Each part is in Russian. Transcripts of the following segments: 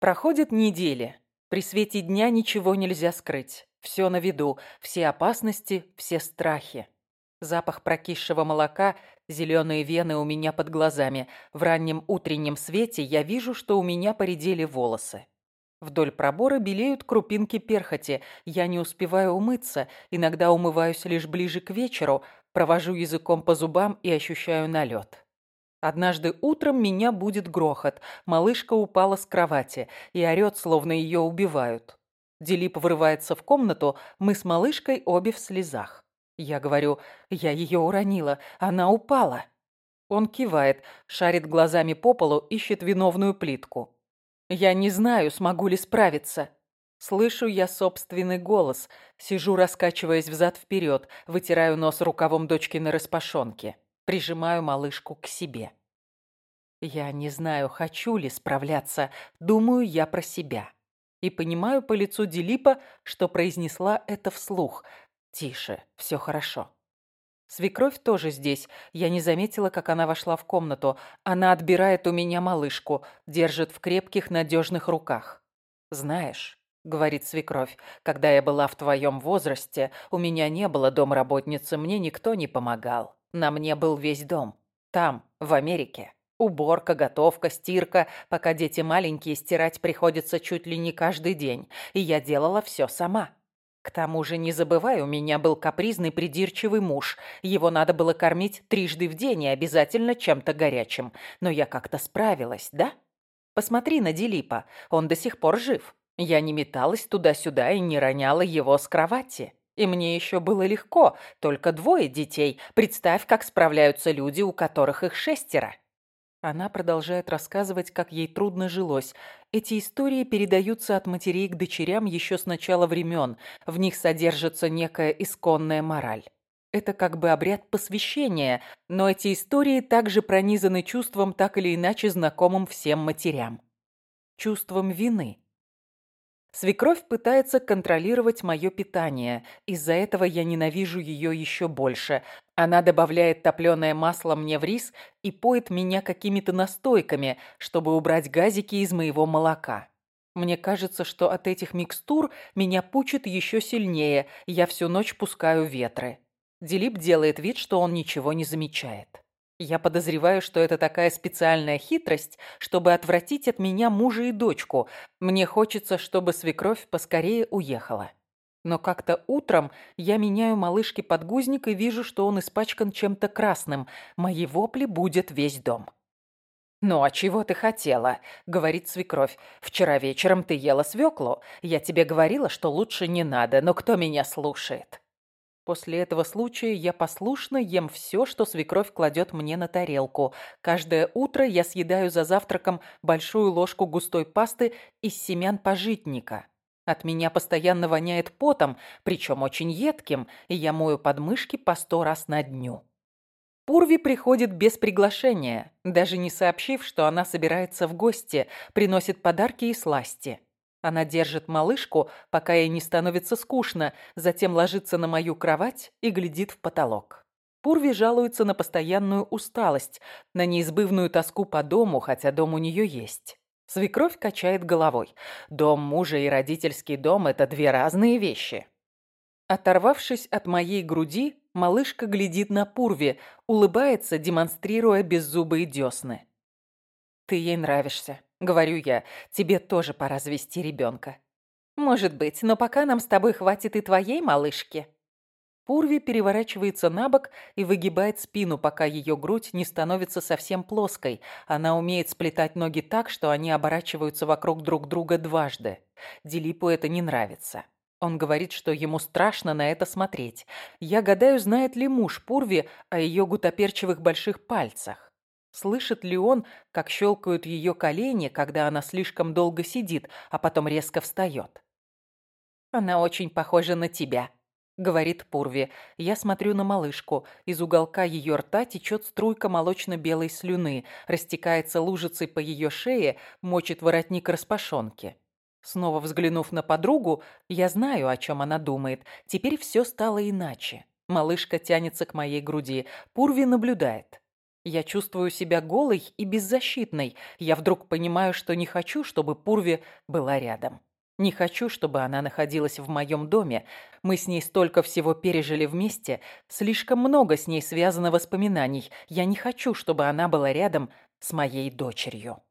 Проходят недели. При свете дня ничего нельзя скрыть. Все на виду, все опасности, все страхи. Запах прокисшего молока, зеленые вены у меня под глазами. В раннем утреннем свете я вижу, что у меня поредели волосы. Вдоль пробора белеют крупинки перхоти. Я не успеваю умыться, иногда умываюсь лишь ближе к вечеру, провожу языком по зубам и ощущаю налет. Однажды утром меня будет грохот. Малышка упала с кровати и орёт, словно ее убивают. Делип вырывается в комнату, мы с малышкой обе в слезах. Я говорю, я ее уронила, она упала. Он кивает, шарит глазами по полу, ищет виновную плитку. Я не знаю, смогу ли справиться. Слышу я собственный голос, сижу, раскачиваясь взад-вперед, вытираю нос рукавом дочки на распашонке, прижимаю малышку к себе. Я не знаю, хочу ли справляться, думаю я про себя. И понимаю по лицу Дилипа, что произнесла это вслух. Тише, все хорошо. Свекровь тоже здесь. Я не заметила, как она вошла в комнату. Она отбирает у меня малышку, держит в крепких, надежных руках. «Знаешь», — говорит свекровь, — «когда я была в твоем возрасте, у меня не было домработницы, мне никто не помогал. На мне был весь дом. Там, в Америке. Уборка, готовка, стирка. Пока дети маленькие, стирать приходится чуть ли не каждый день. И я делала все сама». К тому же, не забывай, у меня был капризный придирчивый муж. Его надо было кормить трижды в день и обязательно чем-то горячим. Но я как-то справилась, да? Посмотри на Дилипа, он до сих пор жив. Я не металась туда-сюда и не роняла его с кровати. И мне еще было легко, только двое детей. Представь, как справляются люди, у которых их шестеро. Она продолжает рассказывать, как ей трудно жилось. Эти истории передаются от матерей к дочерям еще с начала времен. В них содержится некая исконная мораль. Это как бы обряд посвящения, но эти истории также пронизаны чувством, так или иначе знакомым всем матерям. Чувством вины. Свекровь пытается контролировать мое питание. Из-за этого я ненавижу ее еще больше. Она добавляет топленое масло мне в рис и поет меня какими-то настойками, чтобы убрать газики из моего молока. Мне кажется, что от этих микстур меня пучит еще сильнее, я всю ночь пускаю ветры. Делип делает вид, что он ничего не замечает. Я подозреваю, что это такая специальная хитрость, чтобы отвратить от меня мужа и дочку. Мне хочется, чтобы свекровь поскорее уехала. Но как-то утром я меняю малышке подгузник и вижу, что он испачкан чем-то красным. Мои вопли будет весь дом. «Ну, а чего ты хотела?» — говорит свекровь. «Вчера вечером ты ела свеклу. Я тебе говорила, что лучше не надо, но кто меня слушает?» После этого случая я послушно ем все, что свекровь кладет мне на тарелку. Каждое утро я съедаю за завтраком большую ложку густой пасты из семян пожитника. От меня постоянно воняет потом, причем очень едким, и я мою подмышки по сто раз на дню. Пурви приходит без приглашения, даже не сообщив, что она собирается в гости, приносит подарки и сласти. Она держит малышку, пока ей не становится скучно, затем ложится на мою кровать и глядит в потолок. Пурви жалуется на постоянную усталость, на неизбывную тоску по дому, хотя дом у нее есть. Свекровь качает головой. Дом мужа и родительский дом – это две разные вещи. Оторвавшись от моей груди, малышка глядит на Пурви, улыбается, демонстрируя беззубые десны. «Ты ей нравишься», Говорю я, тебе тоже пора завести ребенка. Может быть, но пока нам с тобой хватит и твоей малышки. Пурви переворачивается на бок и выгибает спину, пока ее грудь не становится совсем плоской. Она умеет сплетать ноги так, что они оборачиваются вокруг друг друга дважды. Дилипу это не нравится. Он говорит, что ему страшно на это смотреть. Я гадаю, знает ли муж Пурви о ее гутоперчивых больших пальцах. Слышит ли он, как щелкают ее колени, когда она слишком долго сидит, а потом резко встает? «Она очень похожа на тебя», — говорит Пурви. Я смотрю на малышку. Из уголка ее рта течет струйка молочно-белой слюны, растекается лужицей по ее шее, мочит воротник распашонки. Снова взглянув на подругу, я знаю, о чем она думает. Теперь все стало иначе. Малышка тянется к моей груди. Пурви наблюдает. Я чувствую себя голой и беззащитной. Я вдруг понимаю, что не хочу, чтобы Пурви была рядом. Не хочу, чтобы она находилась в моем доме. Мы с ней столько всего пережили вместе. Слишком много с ней связано воспоминаний. Я не хочу, чтобы она была рядом с моей дочерью.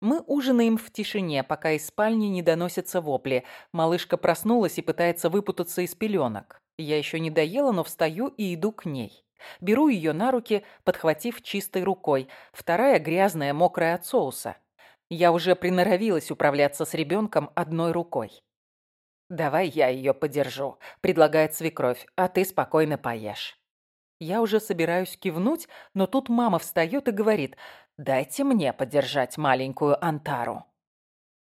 Мы ужинаем в тишине, пока из спальни не доносятся вопли. Малышка проснулась и пытается выпутаться из пеленок. Я еще не доела, но встаю и иду к ней. Беру ее на руки, подхватив чистой рукой. Вторая грязная, мокрая от соуса. Я уже приноровилась управляться с ребенком одной рукой. «Давай я ее подержу», — предлагает свекровь, «а ты спокойно поешь». Я уже собираюсь кивнуть, но тут мама встает и говорит, «Дайте мне подержать маленькую Антару».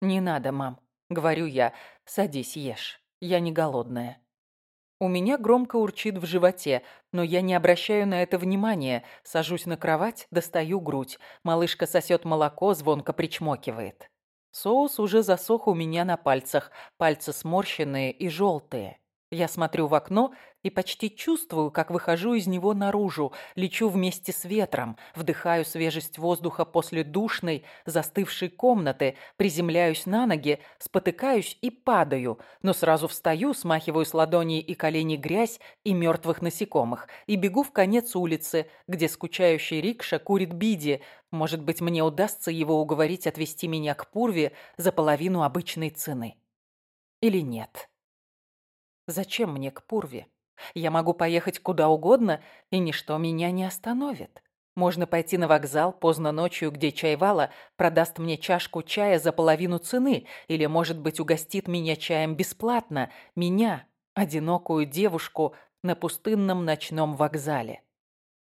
«Не надо, мам», — говорю я, «садись, ешь, я не голодная». У меня громко урчит в животе, но я не обращаю на это внимания. Сажусь на кровать, достаю грудь. Малышка сосет молоко, звонко причмокивает. Соус уже засох у меня на пальцах, пальцы сморщенные и желтые. Я смотрю в окно и почти чувствую, как выхожу из него наружу, лечу вместе с ветром, вдыхаю свежесть воздуха после душной, застывшей комнаты, приземляюсь на ноги, спотыкаюсь и падаю, но сразу встаю, смахиваю с ладоней и коленей грязь и мертвых насекомых и бегу в конец улицы, где скучающий рикша курит биди. Может быть, мне удастся его уговорить отвезти меня к Пурве за половину обычной цены. Или нет? Зачем мне к Пурве? Я могу поехать куда угодно, и ничто меня не остановит. Можно пойти на вокзал поздно ночью, где чайвала продаст мне чашку чая за половину цены, или, может быть, угостит меня чаем бесплатно, меня, одинокую девушку, на пустынном ночном вокзале.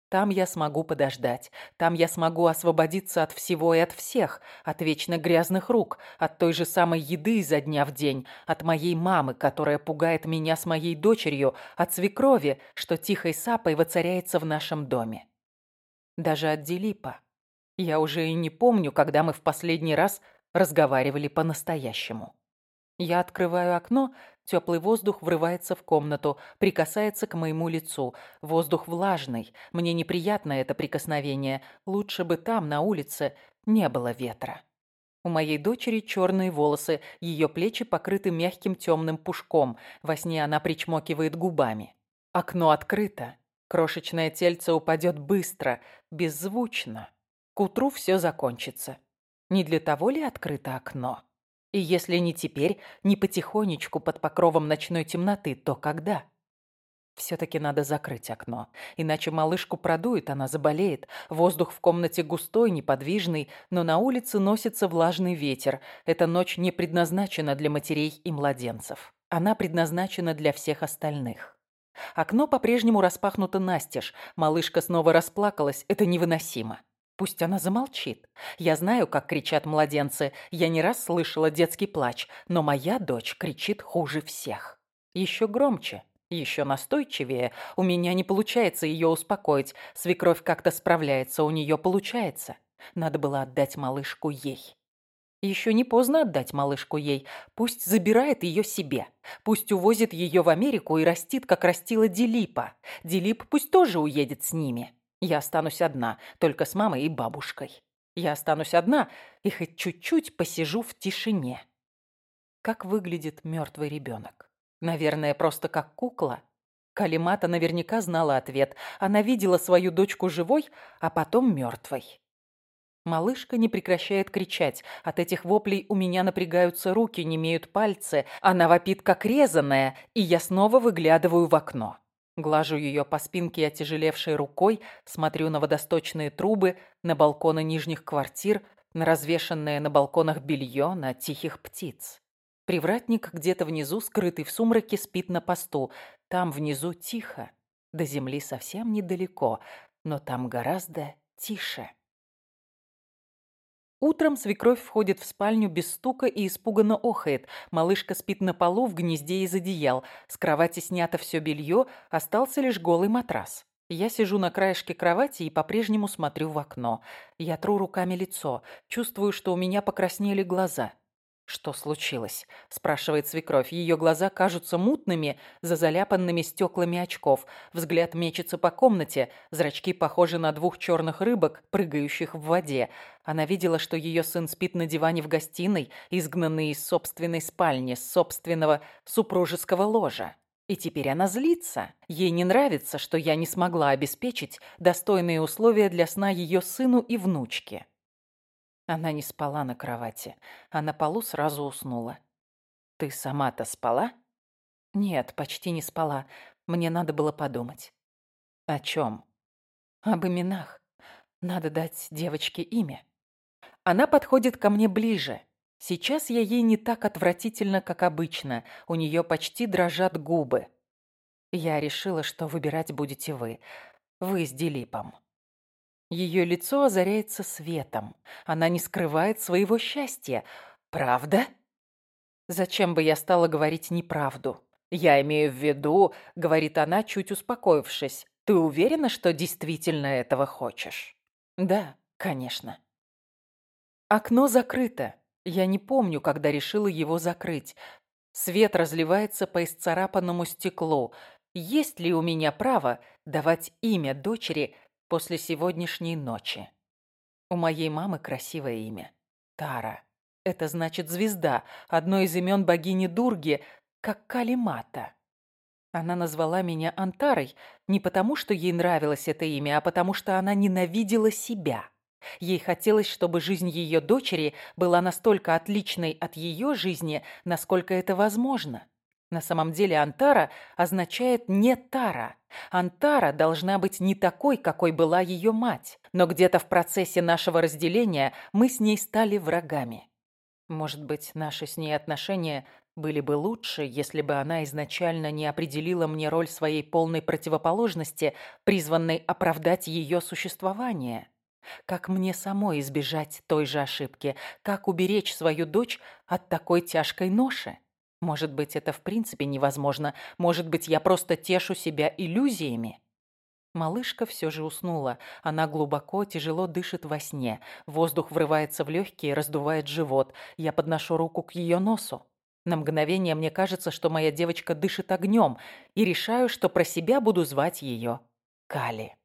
Там я смогу подождать. Там я смогу освободиться от всего и от всех. От вечно грязных рук. От той же самой еды изо дня в день. От моей мамы, которая пугает меня с моей дочерью. От свекрови, что тихой сапой воцаряется в нашем доме. Даже от Делипа. Я уже и не помню, когда мы в последний раз разговаривали по-настоящему. Я открываю окно, теплый воздух врывается в комнату, прикасается к моему лицу. Воздух влажный, мне неприятно это прикосновение. Лучше бы там, на улице, не было ветра. У моей дочери черные волосы, ее плечи покрыты мягким темным пушком. Во сне она причмокивает губами. Окно открыто. Крошечное тельце упадет быстро, беззвучно. К утру все закончится. Не для того ли открыто окно? И если не теперь, не потихонечку под покровом ночной темноты, то когда? Все-таки надо закрыть окно, иначе малышку продует, она заболеет. Воздух в комнате густой, неподвижный, но на улице носится влажный ветер. Эта ночь не предназначена для матерей и младенцев. Она предназначена для всех остальных. Окно по-прежнему распахнуто настежь. Малышка снова расплакалась. Это невыносимо. Пусть она замолчит. Я знаю, как кричат младенцы. Я не раз слышала детский плач, но моя дочь кричит хуже всех. Еще громче, еще настойчивее. У меня не получается ее успокоить. Свекровь как-то справляется, у нее получается. Надо было отдать малышку ей. Еще не поздно отдать малышку ей. Пусть забирает ее себе. Пусть увозит ее в Америку и растит, как растила Дилипа. Дилип пусть тоже уедет с ними. Я останусь одна, только с мамой и бабушкой. Я останусь одна и хоть чуть-чуть посижу в тишине. Как выглядит мертвый ребенок? Наверное, просто как кукла. Калимата наверняка знала ответ. Она видела свою дочку живой, а потом мертвой. Малышка не прекращает кричать. От этих воплей у меня напрягаются руки, не имеют пальцы. Она вопит, как резаная, и я снова выглядываю в окно. Глажу ее по спинке отяжелевшей рукой, смотрю на водосточные трубы, на балконы нижних квартир, на развешанное на балконах белье, на тихих птиц. Привратник где-то внизу, скрытый в сумраке, спит на посту. Там внизу тихо. До земли совсем недалеко, но там гораздо тише. Утром свекровь входит в спальню без стука и испуганно охает. Малышка спит на полу в гнезде из одеял. С кровати снято все белье, остался лишь голый матрас. Я сижу на краешке кровати и по-прежнему смотрю в окно. Я тру руками лицо, чувствую, что у меня покраснели глаза. «Что случилось?» – спрашивает свекровь. Ее глаза кажутся мутными за заляпанными стеклами очков. Взгляд мечется по комнате. Зрачки похожи на двух черных рыбок, прыгающих в воде. Она видела, что ее сын спит на диване в гостиной, изгнанный из собственной спальни, с собственного супружеского ложа. И теперь она злится. Ей не нравится, что я не смогла обеспечить достойные условия для сна ее сыну и внучке. Она не спала на кровати, а на полу сразу уснула. «Ты сама-то спала?» «Нет, почти не спала. Мне надо было подумать». «О чем?» «Об именах. Надо дать девочке имя». Она подходит ко мне ближе. Сейчас я ей не так отвратительно, как обычно. У нее почти дрожат губы. Я решила, что выбирать будете вы. Вы с Дилипом. Ее лицо озаряется светом. Она не скрывает своего счастья. Правда? Зачем бы я стала говорить неправду? Я имею в виду, говорит она, чуть успокоившись. Ты уверена, что действительно этого хочешь? Да, конечно. Окно закрыто. Я не помню, когда решила его закрыть. Свет разливается по исцарапанному стеклу. Есть ли у меня право давать имя дочери после сегодняшней ночи. У моей мамы красивое имя. Тара. Это значит звезда, одно из имен богини Дурги, как Калимата. Она назвала меня Антарой не потому, что ей нравилось это имя, а потому что она ненавидела себя. Ей хотелось, чтобы жизнь ее дочери была настолько отличной от ее жизни, насколько это возможно. На самом деле Антара означает «не Тара». Антара должна быть не такой, какой была ее мать. Но где-то в процессе нашего разделения мы с ней стали врагами. Может быть, наши с ней отношения были бы лучше, если бы она изначально не определила мне роль своей полной противоположности, призванной оправдать ее существование. Как мне самой избежать той же ошибки? Как уберечь свою дочь от такой тяжкой ноши? Может быть, это в принципе невозможно. Может быть, я просто тешу себя иллюзиями. Малышка все же уснула. Она глубоко, тяжело дышит во сне. Воздух врывается в легкие, раздувает живот. Я подношу руку к ее носу. На мгновение мне кажется, что моя девочка дышит огнем, и решаю, что про себя буду звать ее Кали.